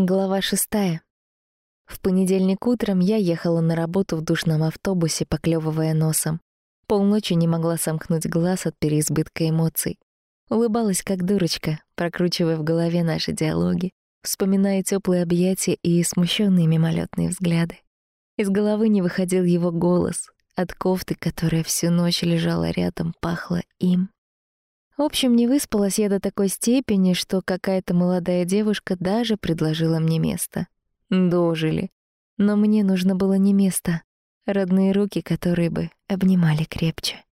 Глава шестая. В понедельник утром я ехала на работу в душном автобусе, поклевывая носом. Полночи не могла сомкнуть глаз от переизбытка эмоций. Улыбалась как дурочка, прокручивая в голове наши диалоги, вспоминая теплые объятия и смущенные мимолетные взгляды. Из головы не выходил его голос. От кофты, которая всю ночь лежала рядом, пахло им. В общем, не выспалась я до такой степени, что какая-то молодая девушка даже предложила мне место. Дожили. Но мне нужно было не место, родные руки, которые бы обнимали крепче.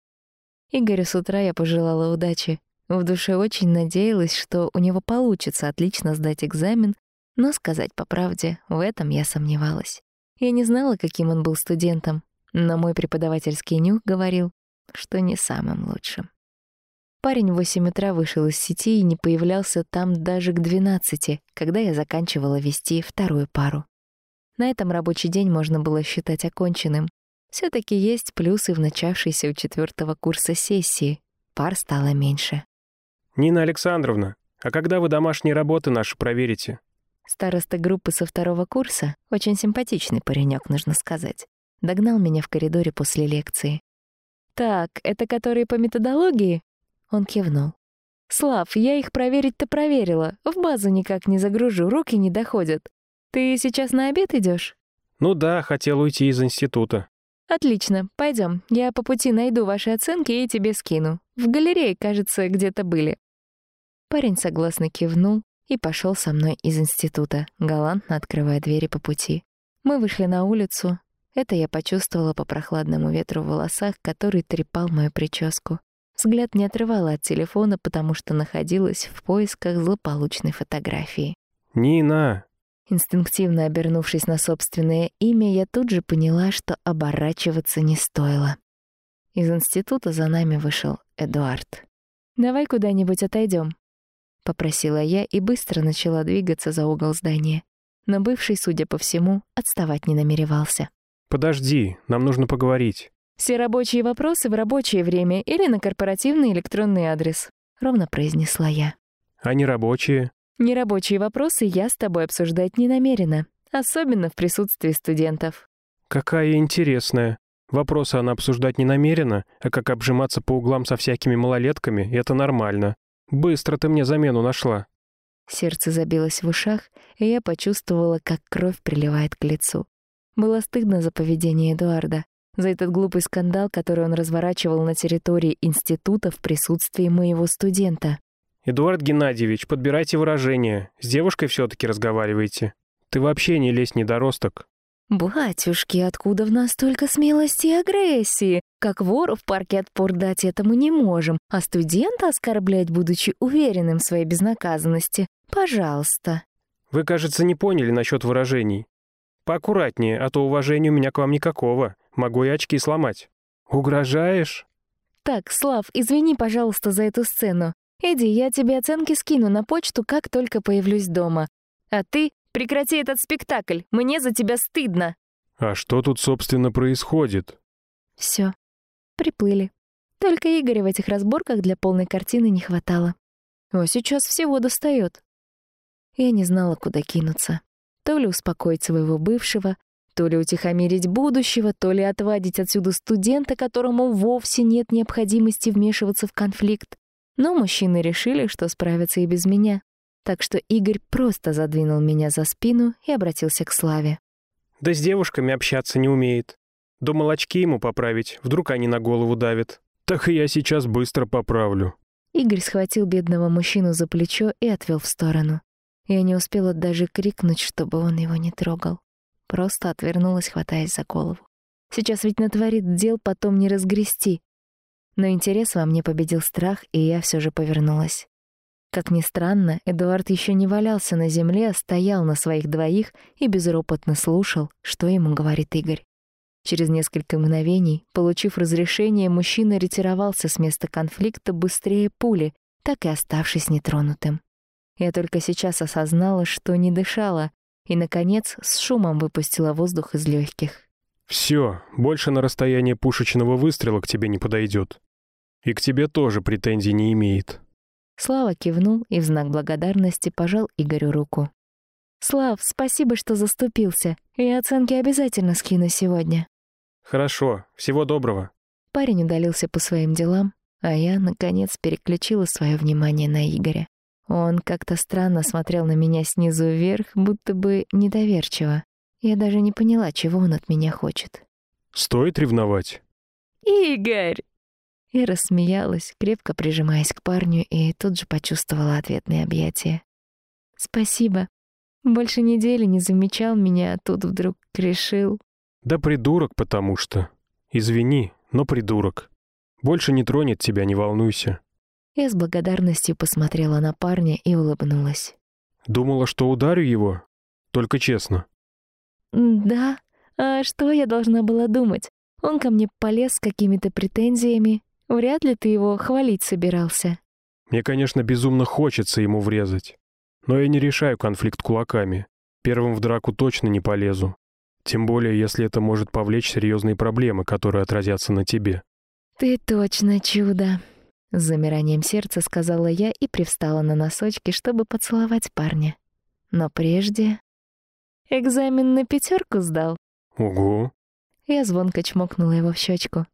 Игорю с утра я пожелала удачи. В душе очень надеялась, что у него получится отлично сдать экзамен, но сказать по правде, в этом я сомневалась. Я не знала, каким он был студентом, но мой преподавательский нюх говорил, что не самым лучшим. Парень в 8 утра вышел из сети и не появлялся там даже к 12, когда я заканчивала вести вторую пару. На этом рабочий день можно было считать оконченным. все таки есть плюсы в начавшейся у четвертого курса сессии. Пар стало меньше. «Нина Александровна, а когда вы домашние работы наши проверите?» Староста группы со второго курса, очень симпатичный паренек, нужно сказать, догнал меня в коридоре после лекции. «Так, это которые по методологии?» Он кивнул. «Слав, я их проверить-то проверила. В базу никак не загружу, руки не доходят. Ты сейчас на обед идешь? «Ну да, хотел уйти из института». «Отлично, пойдем. Я по пути найду ваши оценки и тебе скину. В галерее, кажется, где-то были». Парень согласно кивнул и пошел со мной из института, галантно открывая двери по пути. Мы вышли на улицу. Это я почувствовала по прохладному ветру в волосах, который трепал мою прическу. Взгляд не отрывала от телефона, потому что находилась в поисках злополучной фотографии. «Нина!» Инстинктивно обернувшись на собственное имя, я тут же поняла, что оборачиваться не стоило. Из института за нами вышел Эдуард. «Давай куда-нибудь отойдем, попросила я и быстро начала двигаться за угол здания. Но бывший, судя по всему, отставать не намеревался. «Подожди, нам нужно поговорить». «Все рабочие вопросы в рабочее время или на корпоративный электронный адрес», — ровно произнесла я. «А не рабочие?» «Нерабочие вопросы я с тобой обсуждать не намерена, особенно в присутствии студентов». «Какая интересная. Вопросы она обсуждать не намерена, а как обжиматься по углам со всякими малолетками — это нормально. Быстро ты мне замену нашла». Сердце забилось в ушах, и я почувствовала, как кровь приливает к лицу. Было стыдно за поведение Эдуарда за этот глупый скандал, который он разворачивал на территории института в присутствии моего студента. «Эдуард Геннадьевич, подбирайте выражения. С девушкой все таки разговаривайте. Ты вообще не лезь недоросток». «Батюшки, откуда в нас столько смелости и агрессии? Как вору в парке отпор дать этому не можем, а студента оскорблять, будучи уверенным в своей безнаказанности. Пожалуйста». «Вы, кажется, не поняли насчет выражений. Поаккуратнее, а то уважения у меня к вам никакого. Могу и очки сломать. Угрожаешь? Так, Слав, извини, пожалуйста, за эту сцену. Эдди, я тебе оценки скину на почту, как только появлюсь дома. А ты прекрати этот спектакль, мне за тебя стыдно. А что тут, собственно, происходит? Все, приплыли. Только Игоря в этих разборках для полной картины не хватало. А сейчас всего достает. Я не знала, куда кинуться. То ли успокоить своего бывшего, то ли утихомирить будущего, то ли отвадить отсюда студента, которому вовсе нет необходимости вмешиваться в конфликт. Но мужчины решили, что справятся и без меня. Так что Игорь просто задвинул меня за спину и обратился к Славе. «Да с девушками общаться не умеет. Думал очки ему поправить, вдруг они на голову давят. Так и я сейчас быстро поправлю». Игорь схватил бедного мужчину за плечо и отвел в сторону. Я не успела даже крикнуть, чтобы он его не трогал. Просто отвернулась, хватаясь за голову. Сейчас ведь натворит дел, потом не разгрести. Но интерес во мне победил страх, и я все же повернулась. Как ни странно, Эдуард еще не валялся на земле, а стоял на своих двоих и безропотно слушал, что ему говорит Игорь. Через несколько мгновений, получив разрешение, мужчина ретировался с места конфликта быстрее пули, так и оставшись нетронутым. Я только сейчас осознала, что не дышала, и, наконец, с шумом выпустила воздух из легких. «Все, больше на расстояние пушечного выстрела к тебе не подойдет. И к тебе тоже претензий не имеет». Слава кивнул и в знак благодарности пожал Игорю руку. «Слав, спасибо, что заступился. И оценки обязательно скину сегодня». «Хорошо. Всего доброго». Парень удалился по своим делам, а я, наконец, переключила свое внимание на Игоря. Он как-то странно смотрел на меня снизу вверх, будто бы недоверчиво. Я даже не поняла, чего он от меня хочет. «Стоит ревновать?» «Игорь!» Я рассмеялась, крепко прижимаясь к парню, и тут же почувствовала ответные объятия. «Спасибо. Больше недели не замечал меня, а тут вдруг решил...» «Да придурок, потому что. Извини, но придурок. Больше не тронет тебя, не волнуйся». Я с благодарностью посмотрела на парня и улыбнулась. «Думала, что ударю его? Только честно». «Да? А что я должна была думать? Он ко мне полез с какими-то претензиями. Вряд ли ты его хвалить собирался». «Мне, конечно, безумно хочется ему врезать. Но я не решаю конфликт кулаками. Первым в драку точно не полезу. Тем более, если это может повлечь серьезные проблемы, которые отразятся на тебе. «Ты точно чудо!» С замиранием сердца сказала я и привстала на носочки, чтобы поцеловать парня. Но прежде... «Экзамен на пятерку сдал?» «Ого!» Я звонко чмокнула его в щечку.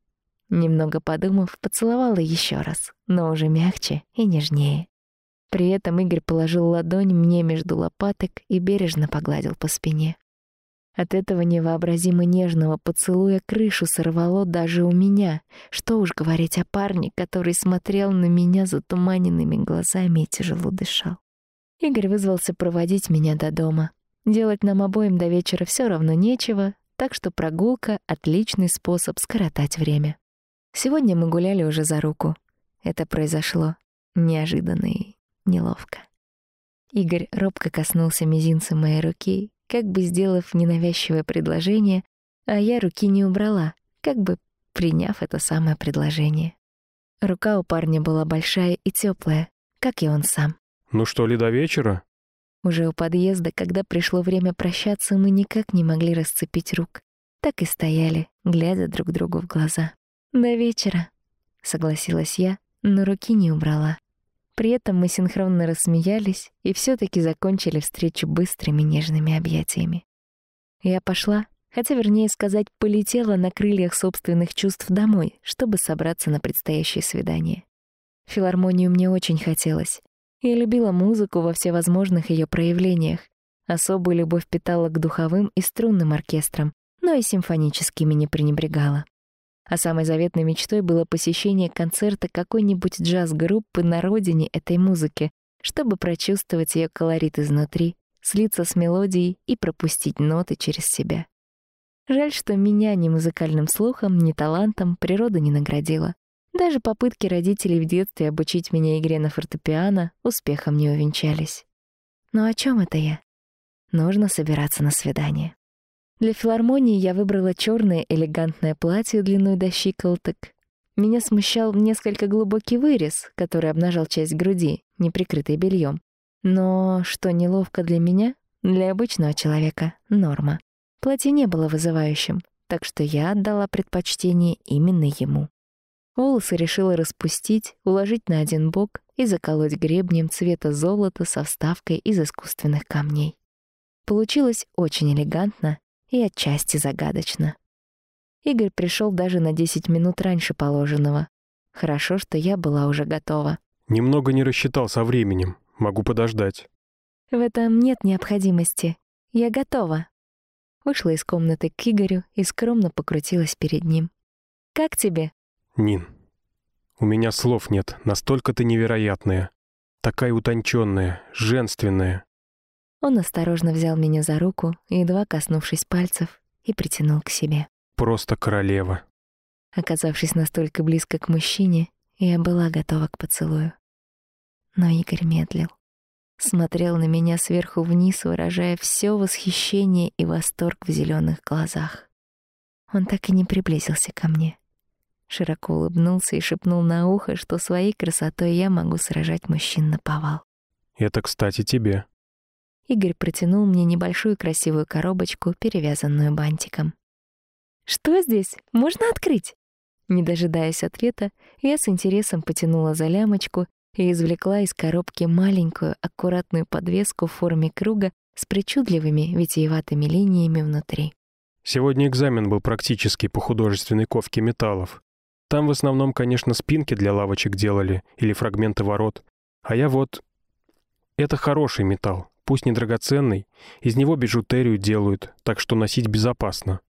Немного подумав, поцеловала еще раз, но уже мягче и нежнее. При этом Игорь положил ладонь мне между лопаток и бережно погладил по спине. От этого невообразимо нежного поцелуя крышу сорвало даже у меня. Что уж говорить о парне, который смотрел на меня затуманенными глазами и тяжело дышал. Игорь вызвался проводить меня до дома. Делать нам обоим до вечера все равно нечего, так что прогулка — отличный способ скоротать время. Сегодня мы гуляли уже за руку. Это произошло неожиданно и неловко. Игорь робко коснулся мизинцем моей руки как бы сделав ненавязчивое предложение, а я руки не убрала, как бы приняв это самое предложение. Рука у парня была большая и теплая, как и он сам. «Ну что ли, до вечера?» Уже у подъезда, когда пришло время прощаться, мы никак не могли расцепить рук. Так и стояли, глядя друг другу в глаза. «До вечера», — согласилась я, но руки не убрала. При этом мы синхронно рассмеялись и все таки закончили встречу быстрыми нежными объятиями. Я пошла, хотя, вернее сказать, полетела на крыльях собственных чувств домой, чтобы собраться на предстоящее свидание. Филармонию мне очень хотелось. Я любила музыку во всевозможных ее проявлениях. Особую любовь питала к духовым и струнным оркестрам, но и симфоническими не пренебрегала а самой заветной мечтой было посещение концерта какой-нибудь джаз-группы на родине этой музыки, чтобы прочувствовать ее колорит изнутри, слиться с мелодией и пропустить ноты через себя. Жаль, что меня ни музыкальным слухом, ни талантом природа не наградила. Даже попытки родителей в детстве обучить меня игре на фортепиано успехом не увенчались. Но о чем это я? Нужно собираться на свидание. Для филармонии я выбрала черное элегантное платье длиной до щиколоток. Меня смущал несколько глубокий вырез, который обнажал часть груди, не прикрытой бельем. Но что неловко для меня, для обычного человека — норма. Платье не было вызывающим, так что я отдала предпочтение именно ему. Волосы решила распустить, уложить на один бок и заколоть гребнем цвета золота со вставкой из искусственных камней. Получилось очень элегантно и отчасти загадочно. Игорь пришел даже на 10 минут раньше положенного. Хорошо, что я была уже готова. Немного не рассчитал со временем. Могу подождать. В этом нет необходимости. Я готова. Вышла из комнаты к Игорю и скромно покрутилась перед ним. «Как тебе?» «Нин, у меня слов нет. Настолько ты невероятная. Такая утонченная, женственная. Он осторожно взял меня за руку, едва коснувшись пальцев, и притянул к себе. «Просто королева». Оказавшись настолько близко к мужчине, я была готова к поцелую. Но Игорь медлил. Смотрел на меня сверху вниз, выражая все восхищение и восторг в зеленых глазах. Он так и не приблизился ко мне. Широко улыбнулся и шепнул на ухо, что своей красотой я могу сражать мужчин на повал. «Это, кстати, тебе», Игорь протянул мне небольшую красивую коробочку, перевязанную бантиком. «Что здесь? Можно открыть?» Не дожидаясь ответа, я с интересом потянула за лямочку и извлекла из коробки маленькую, аккуратную подвеску в форме круга с причудливыми витиеватыми линиями внутри. Сегодня экзамен был практически по художественной ковке металлов. Там в основном, конечно, спинки для лавочек делали или фрагменты ворот. А я вот... Это хороший металл, пусть не драгоценный. Из него бижутерию делают, так что носить безопасно.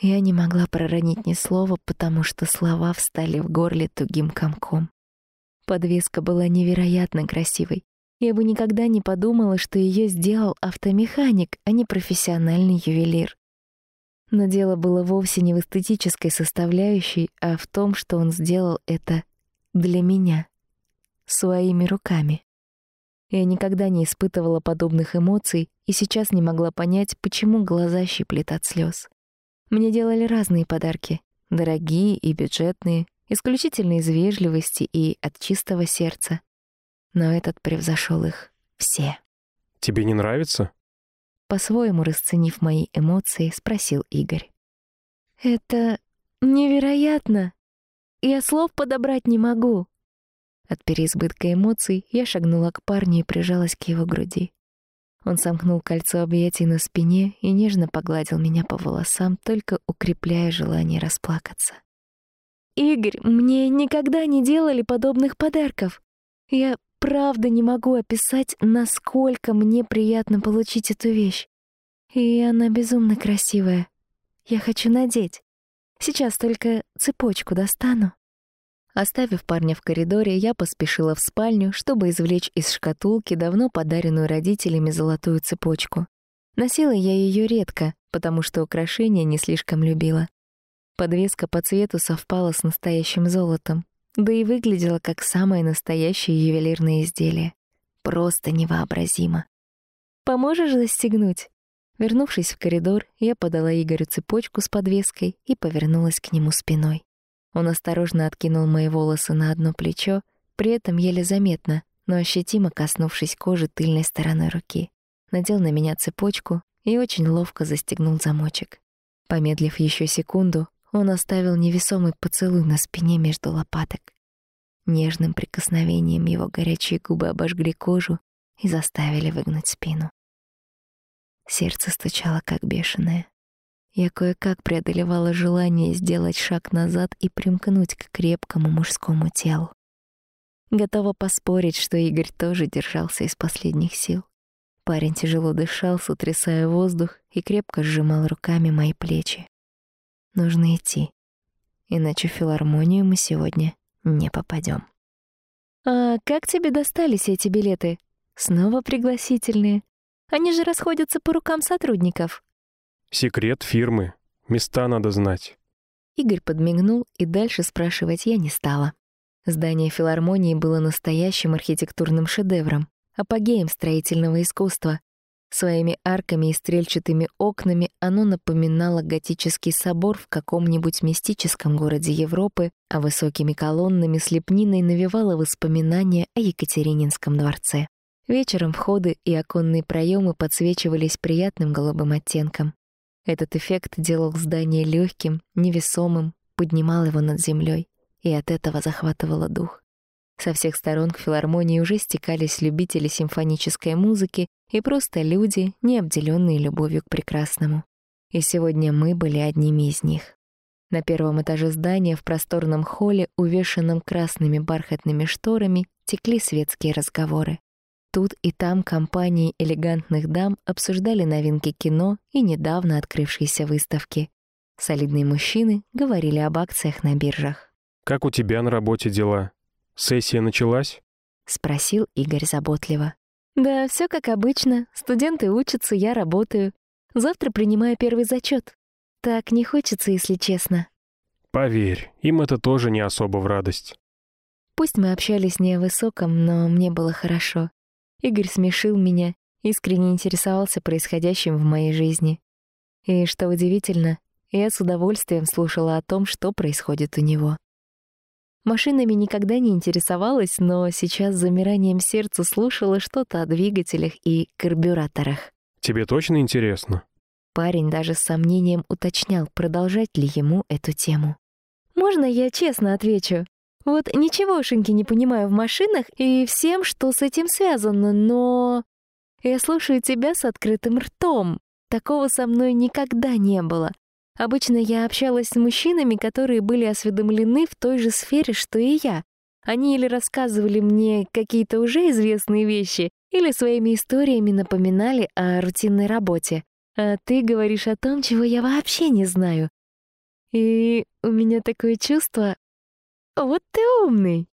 Я не могла проронить ни слова, потому что слова встали в горле тугим комком. Подвеска была невероятно красивой. Я бы никогда не подумала, что ее сделал автомеханик, а не профессиональный ювелир. Но дело было вовсе не в эстетической составляющей, а в том, что он сделал это для меня, своими руками. Я никогда не испытывала подобных эмоций и сейчас не могла понять, почему глаза щиплет от слез. Мне делали разные подарки, дорогие и бюджетные, исключительно из вежливости и от чистого сердца. Но этот превзошел их все. «Тебе не нравится?» По-своему расценив мои эмоции, спросил Игорь. «Это невероятно! Я слов подобрать не могу!» От переизбытка эмоций я шагнула к парню и прижалась к его груди. Он сомкнул кольцо объятий на спине и нежно погладил меня по волосам, только укрепляя желание расплакаться. «Игорь, мне никогда не делали подобных подарков. Я правда не могу описать, насколько мне приятно получить эту вещь. И она безумно красивая. Я хочу надеть. Сейчас только цепочку достану». Оставив парня в коридоре, я поспешила в спальню, чтобы извлечь из шкатулки давно подаренную родителями золотую цепочку. Носила я ее редко, потому что украшения не слишком любила. Подвеска по цвету совпала с настоящим золотом, да и выглядела как самое настоящее ювелирное изделие. Просто невообразимо. «Поможешь застегнуть?» Вернувшись в коридор, я подала Игорю цепочку с подвеской и повернулась к нему спиной. Он осторожно откинул мои волосы на одно плечо, при этом еле заметно, но ощутимо коснувшись кожи тыльной стороной руки. Надел на меня цепочку и очень ловко застегнул замочек. Помедлив еще секунду, он оставил невесомый поцелуй на спине между лопаток. Нежным прикосновением его горячие губы обожгли кожу и заставили выгнуть спину. Сердце стучало как бешеное. Я кое-как преодолевала желание сделать шаг назад и примкнуть к крепкому мужскому телу. Готова поспорить, что Игорь тоже держался из последних сил. Парень тяжело дышал, сотрясая воздух, и крепко сжимал руками мои плечи. Нужно идти, иначе в филармонию мы сегодня не попадем. «А как тебе достались эти билеты? Снова пригласительные. Они же расходятся по рукам сотрудников», Секрет фирмы. Места надо знать. Игорь подмигнул, и дальше спрашивать я не стала. Здание филармонии было настоящим архитектурным шедевром, апогеем строительного искусства. Своими арками и стрельчатыми окнами оно напоминало готический собор в каком-нибудь мистическом городе Европы, а высокими колоннами с лепниной навевало воспоминания о Екатерининском дворце. Вечером входы и оконные проемы подсвечивались приятным голубым оттенком. Этот эффект делал здание легким, невесомым, поднимал его над землей, и от этого захватывало дух. Со всех сторон к филармонии уже стекались любители симфонической музыки и просто люди, не обделенные любовью к прекрасному. И сегодня мы были одними из них. На первом этаже здания в просторном холле, увешанном красными бархатными шторами, текли светские разговоры. Тут и там компании элегантных дам обсуждали новинки кино и недавно открывшиеся выставки. Солидные мужчины говорили об акциях на биржах. «Как у тебя на работе дела? Сессия началась?» — спросил Игорь заботливо. «Да, все как обычно. Студенты учатся, я работаю. Завтра принимаю первый зачет. Так не хочется, если честно». «Поверь, им это тоже не особо в радость». Пусть мы общались не о высоком, но мне было хорошо. Игорь смешил меня, искренне интересовался происходящим в моей жизни. И, что удивительно, я с удовольствием слушала о том, что происходит у него. Машинами никогда не интересовалась, но сейчас с замиранием сердца слушала что-то о двигателях и карбюраторах. «Тебе точно интересно?» Парень даже с сомнением уточнял, продолжать ли ему эту тему. «Можно я честно отвечу?» Вот ничегошеньки не понимаю в машинах и всем, что с этим связано, но... Я слушаю тебя с открытым ртом. Такого со мной никогда не было. Обычно я общалась с мужчинами, которые были осведомлены в той же сфере, что и я. Они или рассказывали мне какие-то уже известные вещи, или своими историями напоминали о рутинной работе. А ты говоришь о том, чего я вообще не знаю. И у меня такое чувство... Вот ты умный.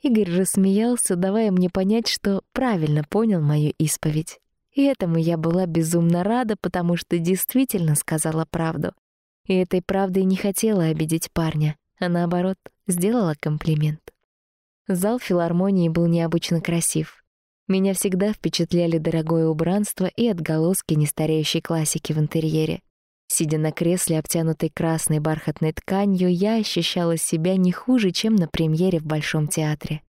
Игорь рассмеялся, давая мне понять, что правильно понял мою исповедь. И этому я была безумно рада, потому что действительно сказала правду. И этой правдой не хотела обидеть парня, а наоборот, сделала комплимент. Зал филармонии был необычно красив. Меня всегда впечатляли дорогое убранство и отголоски нестареющей классики в интерьере. Сидя на кресле, обтянутой красной бархатной тканью, я ощущала себя не хуже, чем на премьере в Большом театре.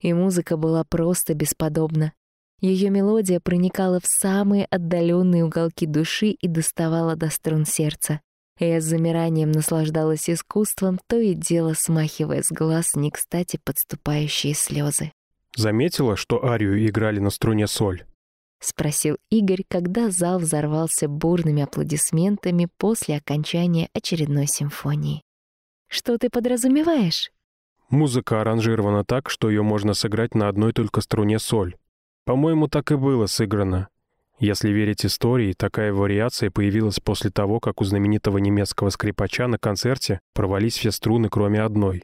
И музыка была просто бесподобна. Ее мелодия проникала в самые отдаленные уголки души и доставала до струн сердца. Я с замиранием наслаждалась искусством, то и дело смахивая с глаз не кстати подступающие слезы. Заметила, что арию играли на струне соль? Спросил Игорь, когда зал взорвался бурными аплодисментами после окончания очередной симфонии. Что ты подразумеваешь? Музыка аранжирована так, что ее можно сыграть на одной только струне соль. По-моему, так и было сыграно. Если верить истории, такая вариация появилась после того, как у знаменитого немецкого скрипача на концерте провались все струны, кроме одной.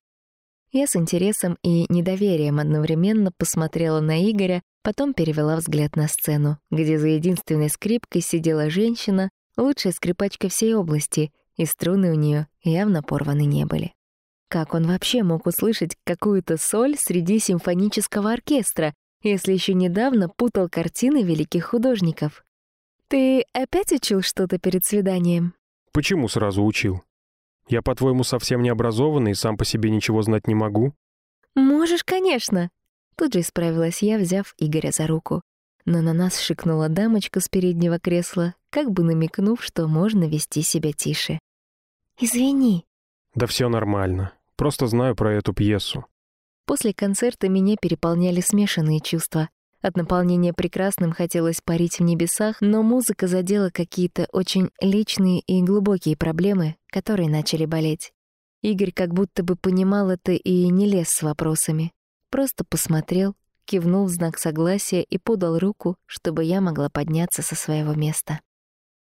Я с интересом и недоверием одновременно посмотрела на Игоря, потом перевела взгляд на сцену, где за единственной скрипкой сидела женщина, лучшая скрипачка всей области, и струны у нее явно порваны не были. Как он вообще мог услышать какую-то соль среди симфонического оркестра, если еще недавно путал картины великих художников? «Ты опять учил что-то перед свиданием?» «Почему сразу учил?» Я, по-твоему, совсем не образованный и сам по себе ничего знать не могу? Можешь, конечно. Тут же исправилась я, взяв Игоря за руку. Но на нас шикнула дамочка с переднего кресла, как бы намекнув, что можно вести себя тише. «Извини». «Да все нормально. Просто знаю про эту пьесу». После концерта меня переполняли смешанные чувства. От наполнения прекрасным хотелось парить в небесах, но музыка задела какие-то очень личные и глубокие проблемы, которые начали болеть. Игорь как будто бы понимал это и не лез с вопросами. Просто посмотрел, кивнул в знак согласия и подал руку, чтобы я могла подняться со своего места.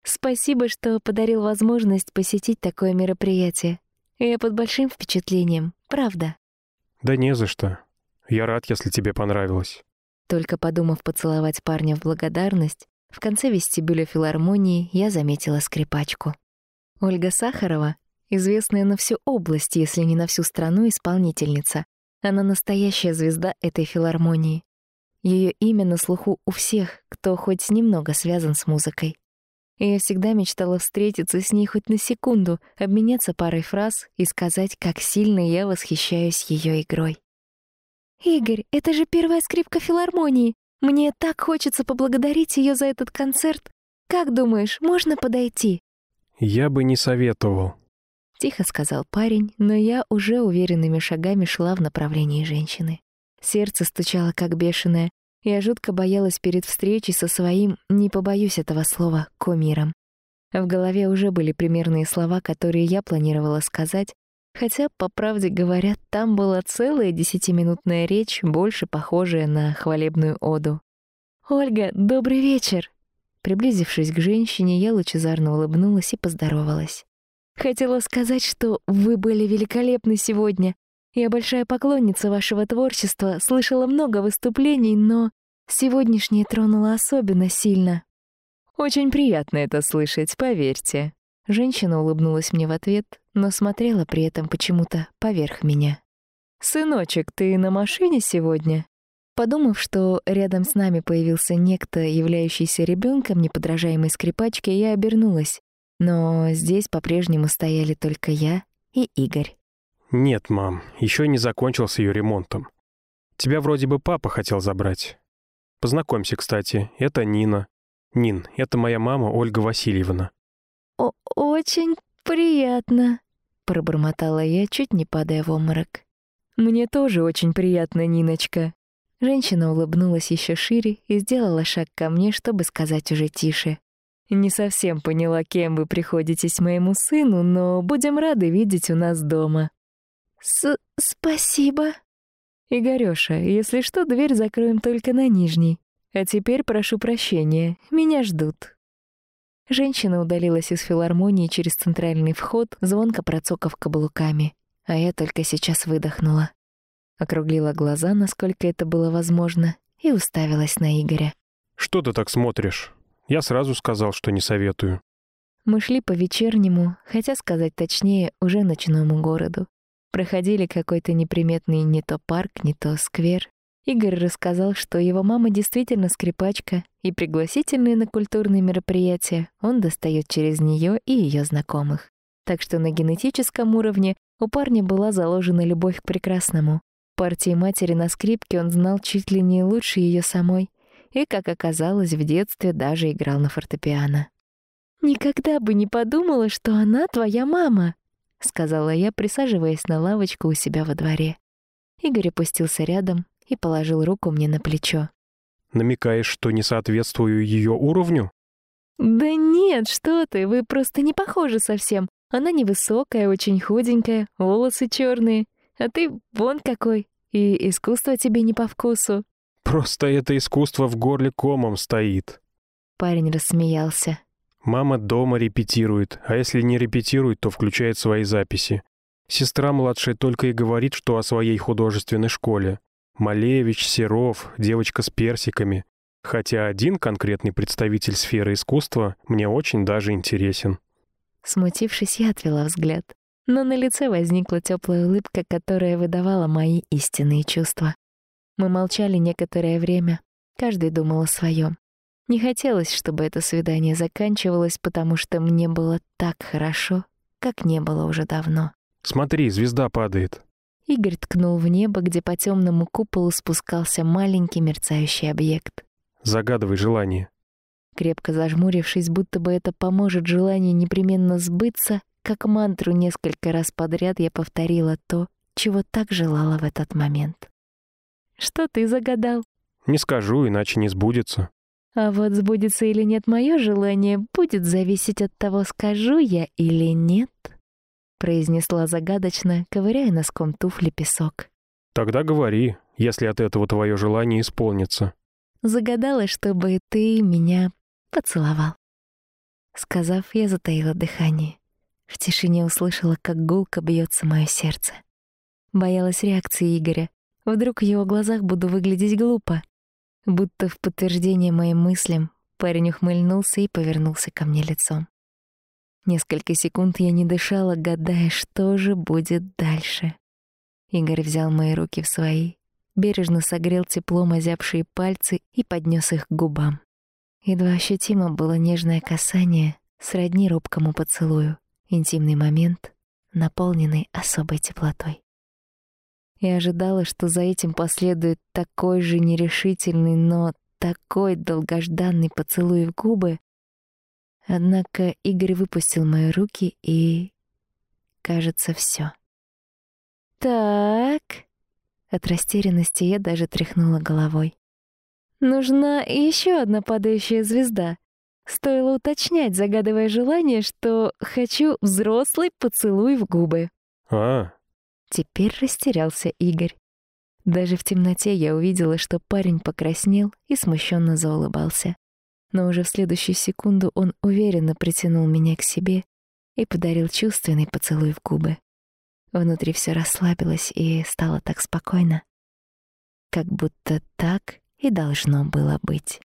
«Спасибо, что подарил возможность посетить такое мероприятие. Я под большим впечатлением, правда». «Да не за что. Я рад, если тебе понравилось». Только подумав поцеловать парня в благодарность, в конце вестибюля филармонии я заметила скрипачку. Ольга Сахарова, известная на всю область, если не на всю страну, исполнительница. Она настоящая звезда этой филармонии. Ее имя на слуху у всех, кто хоть немного связан с музыкой. И я всегда мечтала встретиться с ней хоть на секунду, обменяться парой фраз и сказать, как сильно я восхищаюсь ее игрой. «Игорь, это же первая скрипка филармонии. Мне так хочется поблагодарить ее за этот концерт. Как думаешь, можно подойти?» «Я бы не советовал», — тихо сказал парень, но я уже уверенными шагами шла в направлении женщины. Сердце стучало как бешеное. Я жутко боялась перед встречей со своим, не побоюсь этого слова, кумиром. В голове уже были примерные слова, которые я планировала сказать, Хотя, по правде говоря, там была целая десятиминутная речь, больше похожая на хвалебную оду. «Ольга, добрый вечер!» Приблизившись к женщине, я лучезарно улыбнулась и поздоровалась. «Хотела сказать, что вы были великолепны сегодня. Я большая поклонница вашего творчества, слышала много выступлений, но сегодняшнее тронуло особенно сильно». «Очень приятно это слышать, поверьте», Женщина улыбнулась мне в ответ, но смотрела при этом почему-то поверх меня. «Сыночек, ты на машине сегодня?» Подумав, что рядом с нами появился некто, являющийся ребенком неподражаемой скрипачки, я обернулась. Но здесь по-прежнему стояли только я и Игорь. «Нет, мам, еще не закончил с ее ремонтом. Тебя вроде бы папа хотел забрать. Познакомься, кстати, это Нина. Нин, это моя мама Ольга Васильевна. О «Очень приятно», — пробормотала я, чуть не падая в обморок. «Мне тоже очень приятно, Ниночка». Женщина улыбнулась еще шире и сделала шаг ко мне, чтобы сказать уже тише. «Не совсем поняла, кем вы приходитесь моему сыну, но будем рады видеть у нас дома». С «Спасибо». «Игорёша, если что, дверь закроем только на нижней. А теперь прошу прощения, меня ждут». Женщина удалилась из филармонии через центральный вход, звонко процокав каблуками. А я только сейчас выдохнула. Округлила глаза, насколько это было возможно, и уставилась на Игоря. «Что ты так смотришь? Я сразу сказал, что не советую». Мы шли по вечернему, хотя сказать точнее, уже ночному городу. Проходили какой-то неприметный не то парк, не то сквер. Игорь рассказал, что его мама действительно скрипачка, и пригласительные на культурные мероприятия он достает через нее и ее знакомых. Так что на генетическом уровне у парня была заложена любовь к прекрасному. Партии матери на скрипке он знал чуть ли не лучше ее самой, и, как оказалось, в детстве даже играл на фортепиано. «Никогда бы не подумала, что она твоя мама», — сказала я, присаживаясь на лавочку у себя во дворе. Игорь опустился рядом и положил руку мне на плечо. «Намекаешь, что не соответствую ее уровню?» «Да нет, что ты, вы просто не похожи совсем. Она невысокая, очень худенькая, волосы черные, а ты вон какой, и искусство тебе не по вкусу». «Просто это искусство в горле комом стоит». Парень рассмеялся. Мама дома репетирует, а если не репетирует, то включает свои записи. Сестра младшая только и говорит, что о своей художественной школе. Малевич, Серов, девочка с персиками. Хотя один конкретный представитель сферы искусства мне очень даже интересен. Смутившись, я отвела взгляд. Но на лице возникла теплая улыбка, которая выдавала мои истинные чувства. Мы молчали некоторое время. Каждый думал о своем. Не хотелось, чтобы это свидание заканчивалось, потому что мне было так хорошо, как не было уже давно. «Смотри, звезда падает». Игорь ткнул в небо, где по темному куполу спускался маленький мерцающий объект. «Загадывай желание». Крепко зажмурившись, будто бы это поможет желанию непременно сбыться, как мантру несколько раз подряд я повторила то, чего так желала в этот момент. «Что ты загадал?» «Не скажу, иначе не сбудется». А вот сбудется или нет мое желание, будет зависеть от того, скажу я или нет, произнесла загадочно, ковыряя носком туфли песок. Тогда говори, если от этого твое желание исполнится. Загадала, чтобы ты меня поцеловал. Сказав, я затаила дыхание. В тишине услышала, как гулко бьется мое сердце. Боялась реакции Игоря. Вдруг в его глазах буду выглядеть глупо. Будто в подтверждение моим мыслям, парень ухмыльнулся и повернулся ко мне лицом. Несколько секунд я не дышала, гадая, что же будет дальше. Игорь взял мои руки в свои, бережно согрел теплом озябшие пальцы и поднес их к губам. Едва ощутимо было нежное касание, сродни робкому поцелую, интимный момент, наполненный особой теплотой и ожидала, что за этим последует такой же нерешительный, но такой долгожданный поцелуй в губы. Однако Игорь выпустил мои руки и... Кажется, все. «Так...» От растерянности я даже тряхнула головой. «Нужна еще одна падающая звезда. Стоило уточнять, загадывая желание, что хочу взрослый поцелуй в губы». «А, Теперь растерялся Игорь. Даже в темноте я увидела, что парень покраснел и смущенно заулыбался. Но уже в следующую секунду он уверенно притянул меня к себе и подарил чувственный поцелуй в губы. Внутри все расслабилось и стало так спокойно. Как будто так и должно было быть.